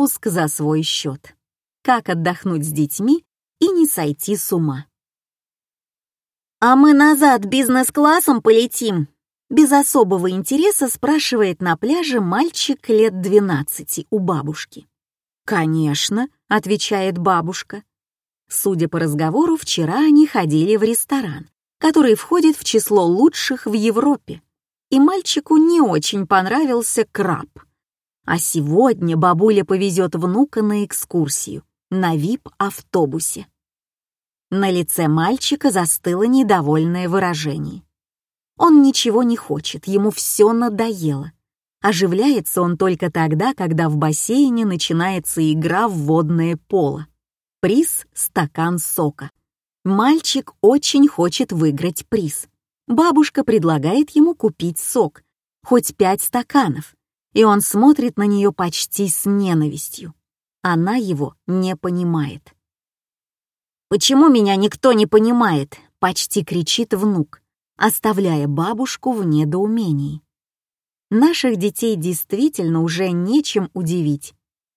отпуск за свой счет. Как отдохнуть с детьми и не сойти с ума. «А мы назад бизнес-классом полетим?» Без особого интереса спрашивает на пляже мальчик лет 12 у бабушки. «Конечно», — отвечает бабушка. Судя по разговору, вчера они ходили в ресторан, который входит в число лучших в Европе. И мальчику не очень понравился краб. А сегодня бабуля повезет внука на экскурсию на вип-автобусе. На лице мальчика застыло недовольное выражение. Он ничего не хочет, ему все надоело. Оживляется он только тогда, когда в бассейне начинается игра в водное поло. Приз — стакан сока. Мальчик очень хочет выиграть приз. Бабушка предлагает ему купить сок, хоть пять стаканов, и он смотрит на нее почти с ненавистью. Она его не понимает. «Почему меня никто не понимает?» — почти кричит внук, оставляя бабушку в недоумении. Наших детей действительно уже нечем удивить.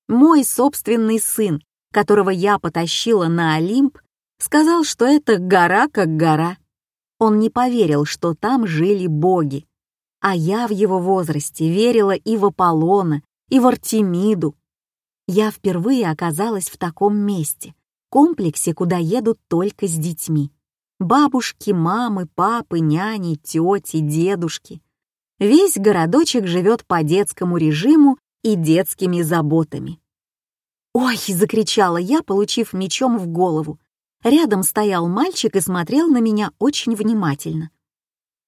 Мой собственный сын, которого я потащила на Олимп, сказал, что это гора как гора. Он не поверил, что там жили боги. А я в его возрасте верила и в Аполлона, и в Артемиду. Я впервые оказалась в таком месте, комплексе, куда едут только с детьми. Бабушки, мамы, папы, няни, тети, дедушки. Весь городочек живет по детскому режиму и детскими заботами. «Ой!» — закричала я, получив мечом в голову. Рядом стоял мальчик и смотрел на меня очень внимательно.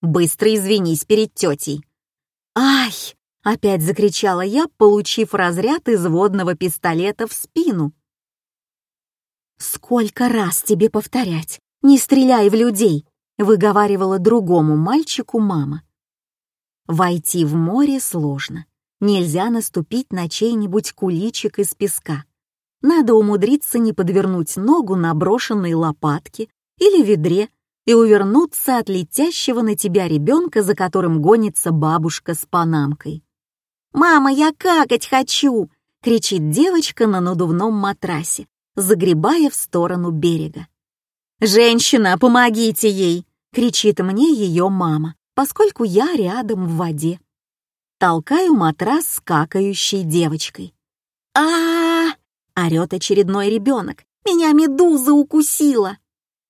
«Быстро извинись перед тетей!» «Ай!» — опять закричала я, получив разряд из водного пистолета в спину. «Сколько раз тебе повторять? Не стреляй в людей!» — выговаривала другому мальчику мама. Войти в море сложно. Нельзя наступить на чей-нибудь куличик из песка. Надо умудриться не подвернуть ногу на брошенной лопатке или ведре и увернуться от летящего на тебя ребенка, за которым гонится бабушка с панамкой. «Мама, я какать хочу!» — кричит девочка на надувном матрасе, загребая в сторону берега. «Женщина, помогите ей!» — кричит мне ее мама, поскольку я рядом в воде. Толкаю матрас с какающей девочкой. а, -а, -а Орет очередной ребенок. «Меня медуза укусила!»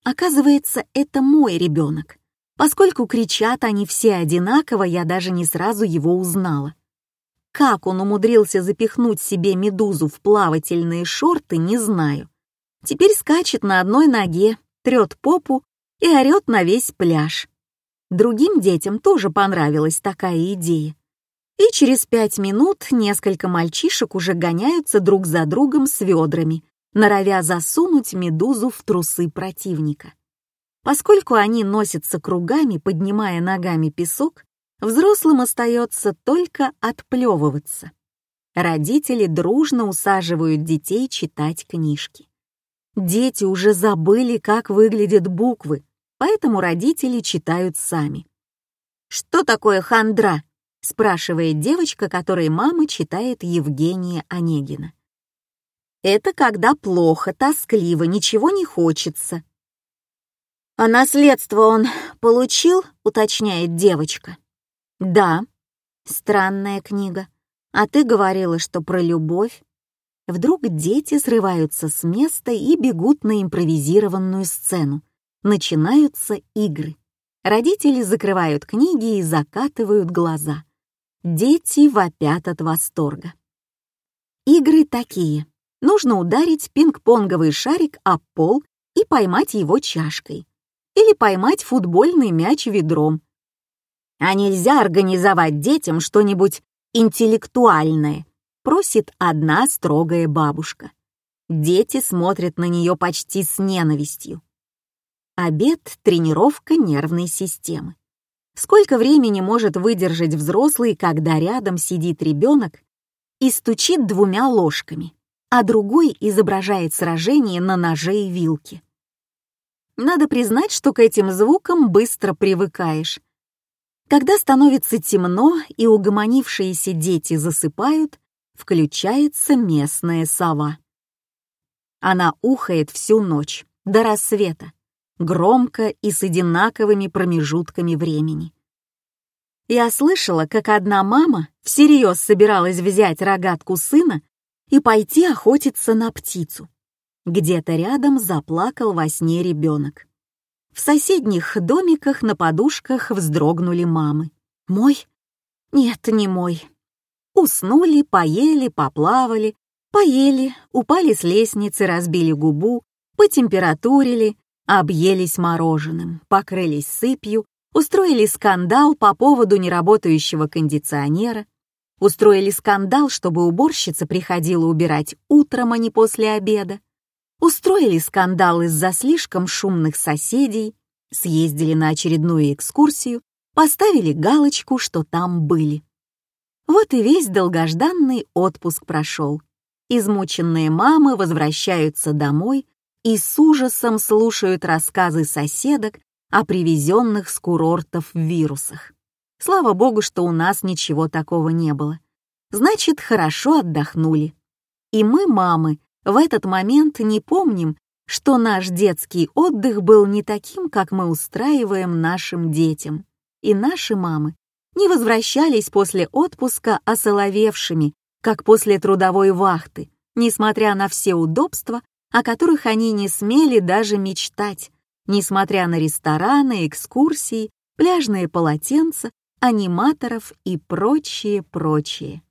Оказывается, это мой ребенок. Поскольку кричат они все одинаково, я даже не сразу его узнала. Как он умудрился запихнуть себе медузу в плавательные шорты, не знаю. Теперь скачет на одной ноге, трет попу и орет на весь пляж. Другим детям тоже понравилась такая идея и через пять минут несколько мальчишек уже гоняются друг за другом с ведрами, норовя засунуть медузу в трусы противника. Поскольку они носятся кругами, поднимая ногами песок, взрослым остается только отплевываться. Родители дружно усаживают детей читать книжки. Дети уже забыли, как выглядят буквы, поэтому родители читают сами. «Что такое хандра?» спрашивает девочка, которой мама читает Евгения Онегина. Это когда плохо, тоскливо, ничего не хочется. А наследство он получил, уточняет девочка. Да. Странная книга. А ты говорила, что про любовь. Вдруг дети срываются с места и бегут на импровизированную сцену. Начинаются игры. Родители закрывают книги и закатывают глаза. Дети вопят от восторга. Игры такие. Нужно ударить пинг-понговый шарик об пол и поймать его чашкой. Или поймать футбольный мяч ведром. А нельзя организовать детям что-нибудь интеллектуальное, просит одна строгая бабушка. Дети смотрят на нее почти с ненавистью. Обед — тренировка нервной системы. Сколько времени может выдержать взрослый, когда рядом сидит ребенок и стучит двумя ложками, а другой изображает сражение на ноже и вилке? Надо признать, что к этим звукам быстро привыкаешь. Когда становится темно и угомонившиеся дети засыпают, включается местная сова. Она ухает всю ночь, до рассвета, громко и с одинаковыми промежутками времени. Я слышала, как одна мама всерьез собиралась взять рогатку сына и пойти охотиться на птицу. Где-то рядом заплакал во сне ребенок. В соседних домиках на подушках вздрогнули мамы. Мой? Нет, не мой. Уснули, поели, поплавали, поели, упали с лестницы, разбили губу, потемпературили, объелись мороженым, покрылись сыпью, устроили скандал по поводу неработающего кондиционера, устроили скандал, чтобы уборщица приходила убирать утром, а не после обеда, устроили скандал из-за слишком шумных соседей, съездили на очередную экскурсию, поставили галочку, что там были. Вот и весь долгожданный отпуск прошел. Измученные мамы возвращаются домой и с ужасом слушают рассказы соседок о привезенных с курортов вирусах. Слава богу, что у нас ничего такого не было. Значит, хорошо отдохнули. И мы, мамы, в этот момент не помним, что наш детский отдых был не таким, как мы устраиваем нашим детям. И наши мамы не возвращались после отпуска осоловевшими, как после трудовой вахты, несмотря на все удобства, о которых они не смели даже мечтать, несмотря на рестораны, экскурсии, пляжные полотенца, аниматоров и прочее-прочее.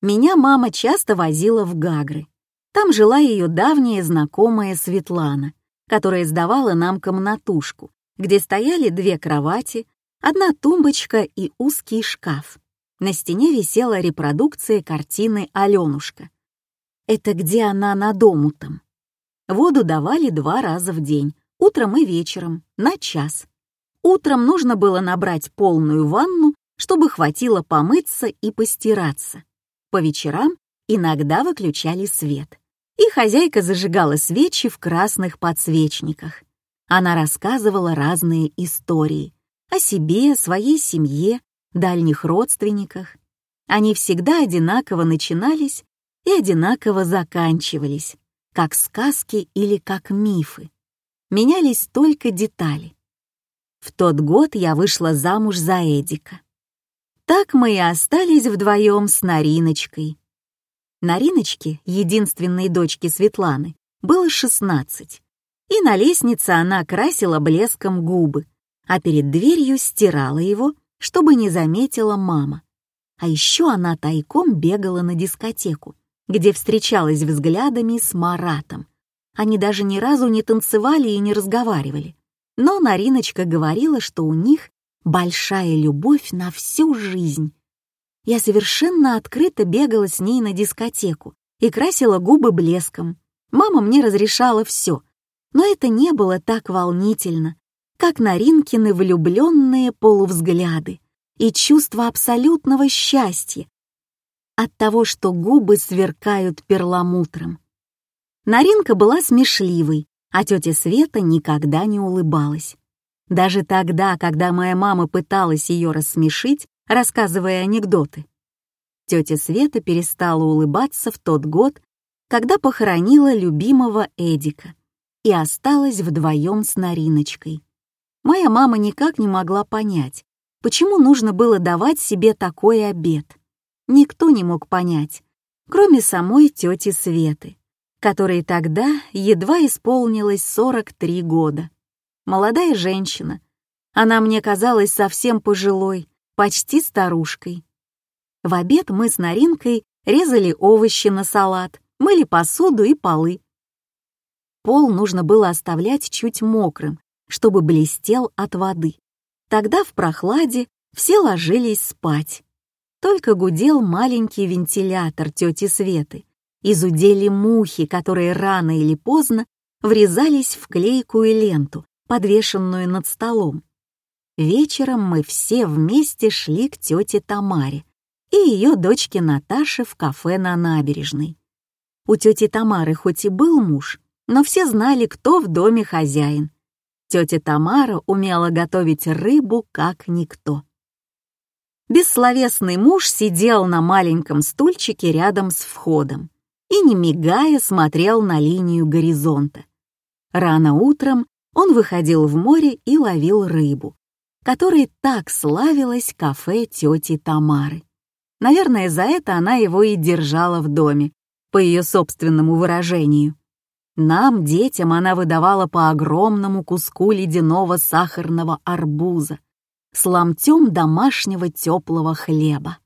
Меня мама часто возила в Гагры. Там жила ее давняя знакомая Светлана, которая сдавала нам комнатушку, где стояли две кровати, одна тумбочка и узкий шкаф. На стене висела репродукция картины «Аленушка». Это где она на дому там. Воду давали два раза в день, утром и вечером, на час. Утром нужно было набрать полную ванну, чтобы хватило помыться и постираться. По вечерам иногда выключали свет, и хозяйка зажигала свечи в красных подсвечниках. Она рассказывала разные истории о себе, своей семье, дальних родственниках. Они всегда одинаково начинались и одинаково заканчивались, как сказки или как мифы. Менялись только детали. В тот год я вышла замуж за Эдика. Так мы и остались вдвоем с Нариночкой. Нариночке, единственной дочке Светланы, было 16, и на лестнице она красила блеском губы, а перед дверью стирала его, чтобы не заметила мама. А еще она тайком бегала на дискотеку, где встречалась взглядами с Маратом. Они даже ни разу не танцевали и не разговаривали. Но Нариночка говорила, что у них большая любовь на всю жизнь. Я совершенно открыто бегала с ней на дискотеку и красила губы блеском. Мама мне разрешала все, но это не было так волнительно, как Наринкины влюбленные полувзгляды и чувство абсолютного счастья, от того, что губы сверкают перламутром. Наринка была смешливой, а тетя Света никогда не улыбалась. Даже тогда, когда моя мама пыталась ее рассмешить, рассказывая анекдоты. Тетя Света перестала улыбаться в тот год, когда похоронила любимого Эдика и осталась вдвоем с Нариночкой. Моя мама никак не могла понять, почему нужно было давать себе такой обед никто не мог понять, кроме самой тети Светы, которой тогда едва исполнилось 43 года. Молодая женщина. Она мне казалась совсем пожилой, почти старушкой. В обед мы с Наринкой резали овощи на салат, мыли посуду и полы. Пол нужно было оставлять чуть мокрым, чтобы блестел от воды. Тогда в прохладе все ложились спать. Только гудел маленький вентилятор тети Светы, изудели мухи, которые рано или поздно врезались в клейкую ленту, подвешенную над столом. Вечером мы все вместе шли к тете Тамаре и ее дочке Наташе в кафе на набережной. У тети Тамары хоть и был муж, но все знали, кто в доме хозяин. Тетя Тамара умела готовить рыбу как никто. Бессловесный муж сидел на маленьком стульчике рядом с входом и, не мигая, смотрел на линию горизонта. Рано утром он выходил в море и ловил рыбу, которой так славилось кафе тети Тамары. Наверное, за это она его и держала в доме, по ее собственному выражению. Нам, детям, она выдавала по огромному куску ледяного сахарного арбуза с ломтем домашнего теплого хлеба.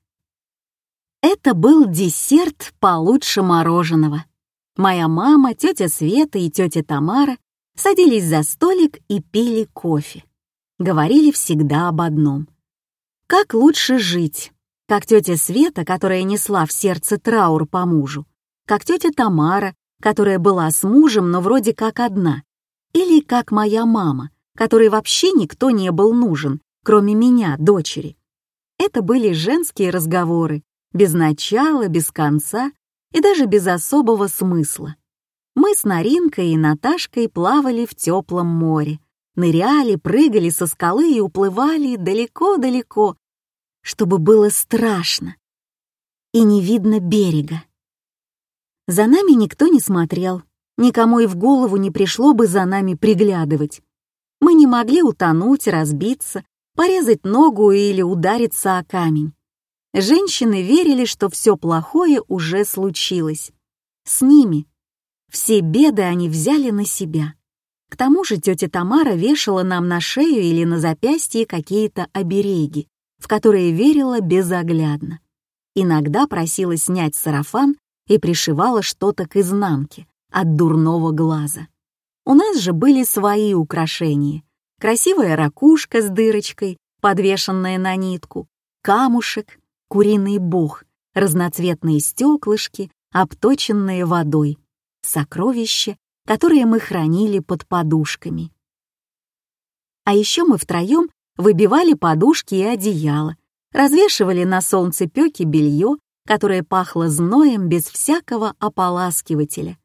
Это был десерт получше мороженого. Моя мама, тетя Света и тетя Тамара садились за столик и пили кофе. Говорили всегда об одном. Как лучше жить? Как тетя Света, которая несла в сердце траур по мужу, как тетя Тамара, которая была с мужем, но вроде как одна, или как моя мама, которой вообще никто не был нужен, кроме меня, дочери. Это были женские разговоры, без начала, без конца и даже без особого смысла. Мы с Наринкой и Наташкой плавали в теплом море, ныряли, прыгали со скалы и уплывали далеко-далеко, чтобы было страшно и не видно берега. За нами никто не смотрел, никому и в голову не пришло бы за нами приглядывать. Мы не могли утонуть, разбиться, порезать ногу или удариться о камень. Женщины верили, что все плохое уже случилось. С ними. Все беды они взяли на себя. К тому же тетя Тамара вешала нам на шею или на запястье какие-то обереги, в которые верила безоглядно. Иногда просила снять сарафан и пришивала что-то к изнанке от дурного глаза. У нас же были свои украшения. Красивая ракушка с дырочкой, подвешенная на нитку, камушек, куриный бог, разноцветные стеклышки, обточенные водой, сокровища, которые мы хранили под подушками. А еще мы втроем выбивали подушки и одеяло, развешивали на солнце пеки белье которое пахло зноем без всякого ополаскивателя.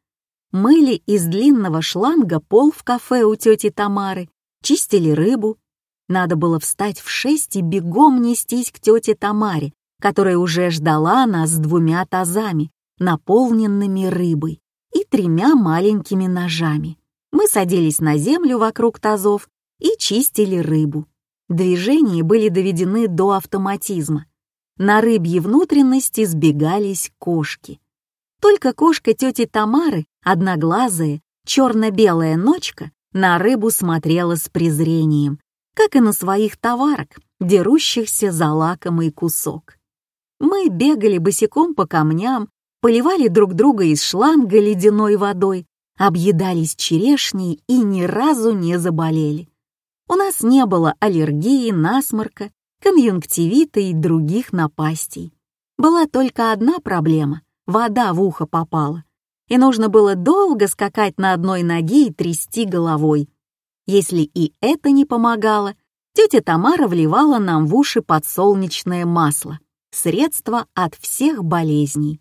Мыли из длинного шланга пол в кафе у тети Тамары, чистили рыбу. Надо было встать в шесть и бегом нестись к тете Тамаре, которая уже ждала нас с двумя тазами, наполненными рыбой, и тремя маленькими ножами. Мы садились на землю вокруг тазов и чистили рыбу. Движения были доведены до автоматизма. На рыбьи внутренности сбегались кошки. Только кошка тети Тамары, одноглазая, черно-белая ночка, на рыбу смотрела с презрением, как и на своих товарок, дерущихся за лакомый кусок. Мы бегали босиком по камням, поливали друг друга из шланга ледяной водой, объедались черешней и ни разу не заболели. У нас не было аллергии, насморка конъюнктивита и других напастей. Была только одна проблема — вода в ухо попала, и нужно было долго скакать на одной ноге и трясти головой. Если и это не помогало, тетя Тамара вливала нам в уши подсолнечное масло, средство от всех болезней.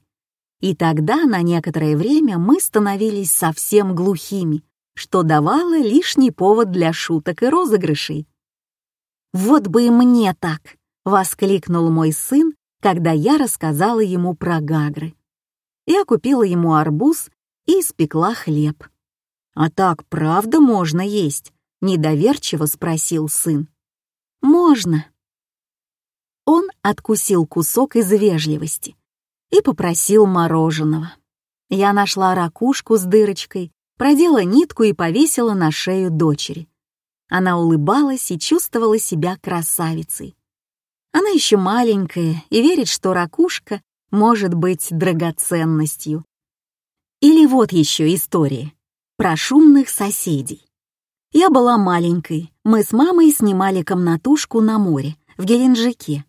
И тогда на некоторое время мы становились совсем глухими, что давало лишний повод для шуток и розыгрышей. «Вот бы и мне так!» — воскликнул мой сын, когда я рассказала ему про гагры. Я купила ему арбуз и испекла хлеб. «А так правда можно есть?» — недоверчиво спросил сын. «Можно». Он откусил кусок из вежливости и попросил мороженого. Я нашла ракушку с дырочкой, продела нитку и повесила на шею дочери. Она улыбалась и чувствовала себя красавицей. Она еще маленькая и верит, что ракушка может быть драгоценностью. Или вот еще история про шумных соседей. Я была маленькой, мы с мамой снимали комнатушку на море, в Геленджике.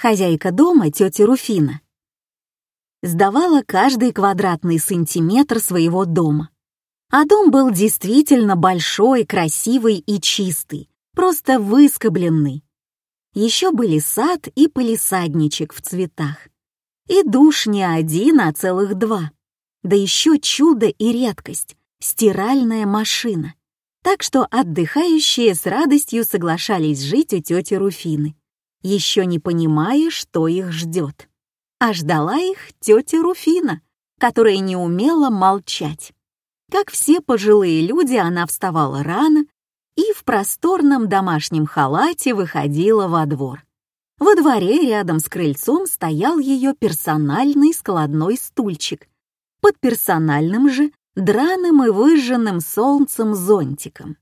Хозяйка дома, тетя Руфина, сдавала каждый квадратный сантиметр своего дома. А дом был действительно большой, красивый и чистый, просто выскобленный. Еще были сад и полисадничек в цветах. И душ не один, а целых два. Да еще чудо и редкость — стиральная машина. Так что отдыхающие с радостью соглашались жить у тети Руфины. Еще не понимая, что их ждет. А ждала их тетя Руфина, которая не умела молчать. Как все пожилые люди, она вставала рано и в просторном домашнем халате выходила во двор. Во дворе рядом с крыльцом стоял ее персональный складной стульчик. Под персональным же драным и выжженным солнцем зонтиком.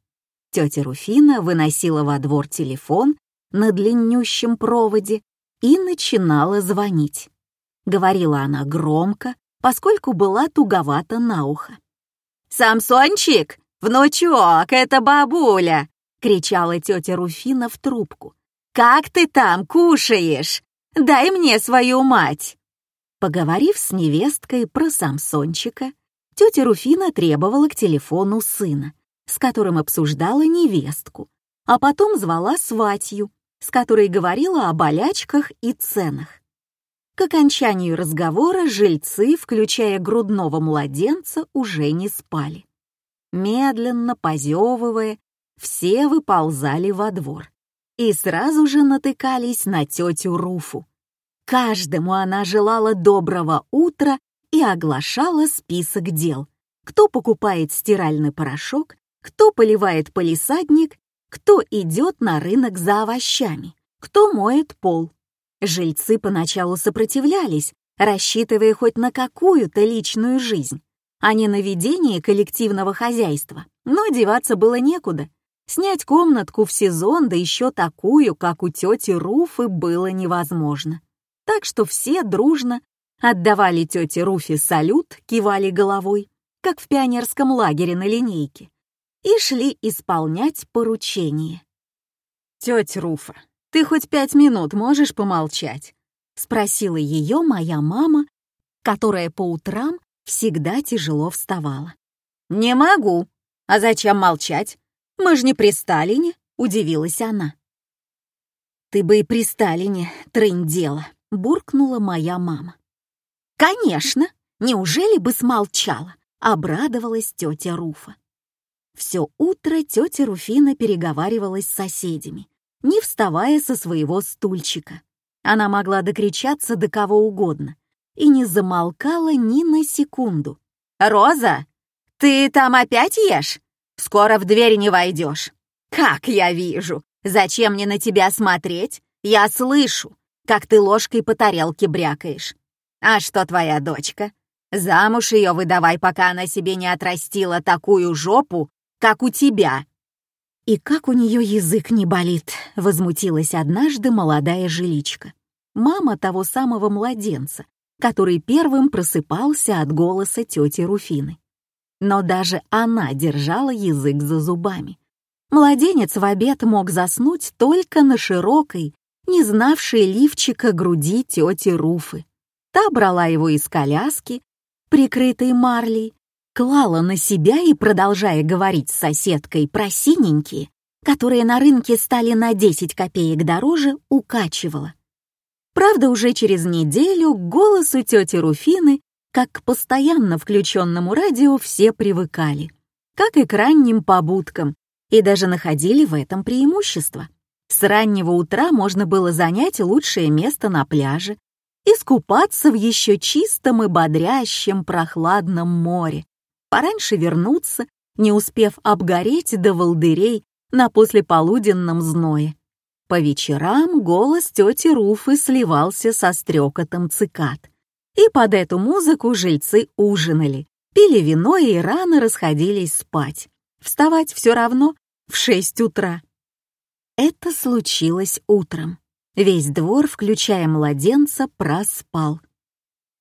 Тетя Руфина выносила во двор телефон на длиннющем проводе и начинала звонить. Говорила она громко, поскольку была туговата на ухо. «Самсончик, внучок, это бабуля!» — кричала тетя Руфина в трубку. «Как ты там кушаешь? Дай мне свою мать!» Поговорив с невесткой про Самсончика, тетя Руфина требовала к телефону сына, с которым обсуждала невестку, а потом звала сватью, с которой говорила о болячках и ценах. К окончанию разговора жильцы, включая грудного младенца, уже не спали. Медленно, позевывая, все выползали во двор и сразу же натыкались на тетю Руфу. Каждому она желала доброго утра и оглашала список дел. Кто покупает стиральный порошок, кто поливает полисадник, кто идет на рынок за овощами, кто моет пол. Жильцы поначалу сопротивлялись, рассчитывая хоть на какую-то личную жизнь, а не на ведение коллективного хозяйства. Но деваться было некуда. Снять комнатку в сезон, да еще такую, как у тети Руфы, было невозможно. Так что все дружно отдавали тете Руфе салют, кивали головой, как в пионерском лагере на линейке, и шли исполнять поручение. «Тетя Руфа, ты хоть пять минут можешь помолчать?» — спросила ее моя мама, которая по утрам всегда тяжело вставала. «Не могу. А зачем молчать? Мы же не при Сталине», — удивилась она. «Ты бы и при Сталине трындела», — буркнула моя мама. «Конечно! Неужели бы смолчала?» — обрадовалась тетя Руфа. Все утро тетя Руфина переговаривалась с соседями, не вставая со своего стульчика. Она могла докричаться до кого угодно и не замолкала ни на секунду. «Роза, ты там опять ешь? Скоро в дверь не войдешь. Как я вижу! Зачем мне на тебя смотреть? Я слышу, как ты ложкой по тарелке брякаешь. А что твоя дочка? Замуж ее выдавай, пока она себе не отрастила такую жопу, как у тебя. «И как у нее язык не болит!» — возмутилась однажды молодая жиличка. Мама того самого младенца, который первым просыпался от голоса тети Руфины. Но даже она держала язык за зубами. Младенец в обед мог заснуть только на широкой, не знавшей лифчика груди тети Руфы. Та брала его из коляски, прикрытой марлей, клала на себя и, продолжая говорить с соседкой про синенькие, которые на рынке стали на 10 копеек дороже, укачивала. Правда, уже через неделю к голосу тети Руфины, как к постоянно включенному радио, все привыкали, как и к ранним побудкам, и даже находили в этом преимущество. С раннего утра можно было занять лучшее место на пляже, искупаться в еще чистом и бодрящем прохладном море, пораньше вернуться, не успев обгореть до волдырей на послеполуденном зное. По вечерам голос тети Руфы сливался со стрекотом цикад. И под эту музыку жильцы ужинали, пили вино и рано расходились спать. Вставать все равно в шесть утра. Это случилось утром. Весь двор, включая младенца, проспал.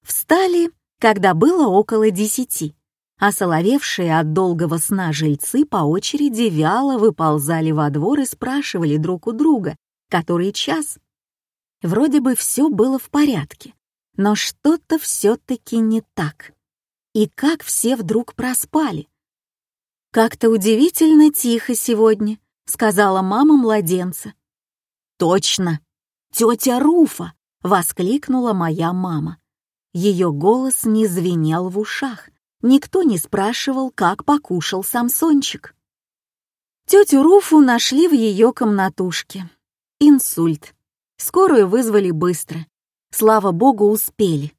Встали, когда было около десяти. Осоловевшие от долгого сна жильцы по очереди вяло выползали во двор и спрашивали друг у друга, который час. Вроде бы все было в порядке, но что-то все-таки не так. И как все вдруг проспали? «Как-то удивительно тихо сегодня», — сказала мама младенца. «Точно! Тетя Руфа!» — воскликнула моя мама. Ее голос не звенел в ушах никто не спрашивал, как покушал Самсончик. Тетю Руфу нашли в ее комнатушке. Инсульт. Скорую вызвали быстро. Слава богу, успели.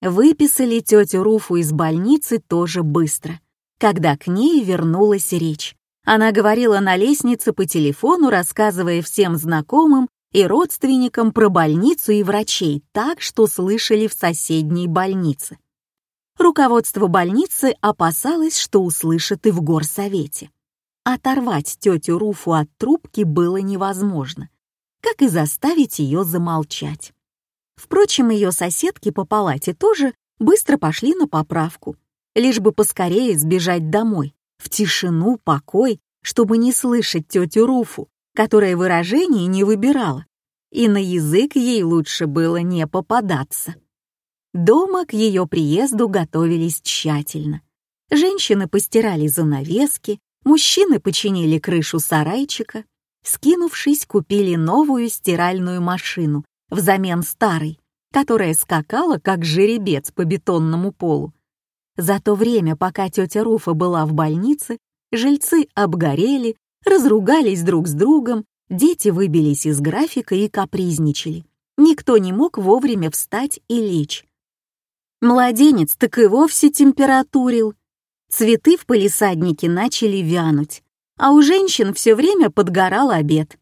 Выписали тетю Руфу из больницы тоже быстро, когда к ней вернулась речь. Она говорила на лестнице по телефону, рассказывая всем знакомым и родственникам про больницу и врачей так, что слышали в соседней больнице. Руководство больницы опасалось, что услышат и в горсовете. Оторвать тетю Руфу от трубки было невозможно, как и заставить ее замолчать. Впрочем, ее соседки по палате тоже быстро пошли на поправку, лишь бы поскорее сбежать домой, в тишину, покой, чтобы не слышать тетю Руфу, которая выражений не выбирала, и на язык ей лучше было не попадаться. Дома к ее приезду готовились тщательно. Женщины постирали занавески, мужчины починили крышу сарайчика, скинувшись, купили новую стиральную машину взамен старой, которая скакала, как жеребец по бетонному полу. За то время, пока тетя Руфа была в больнице, жильцы обгорели, разругались друг с другом, дети выбились из графика и капризничали. Никто не мог вовремя встать и лечь. Младенец так и вовсе температурил. Цветы в палисаднике начали вянуть, а у женщин все время подгорал обед.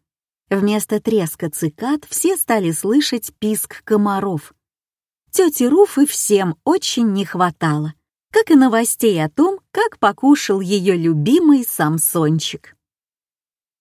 Вместо треска цикад все стали слышать писк комаров. Тете Руфы всем очень не хватало, как и новостей о том, как покушал ее любимый Самсончик.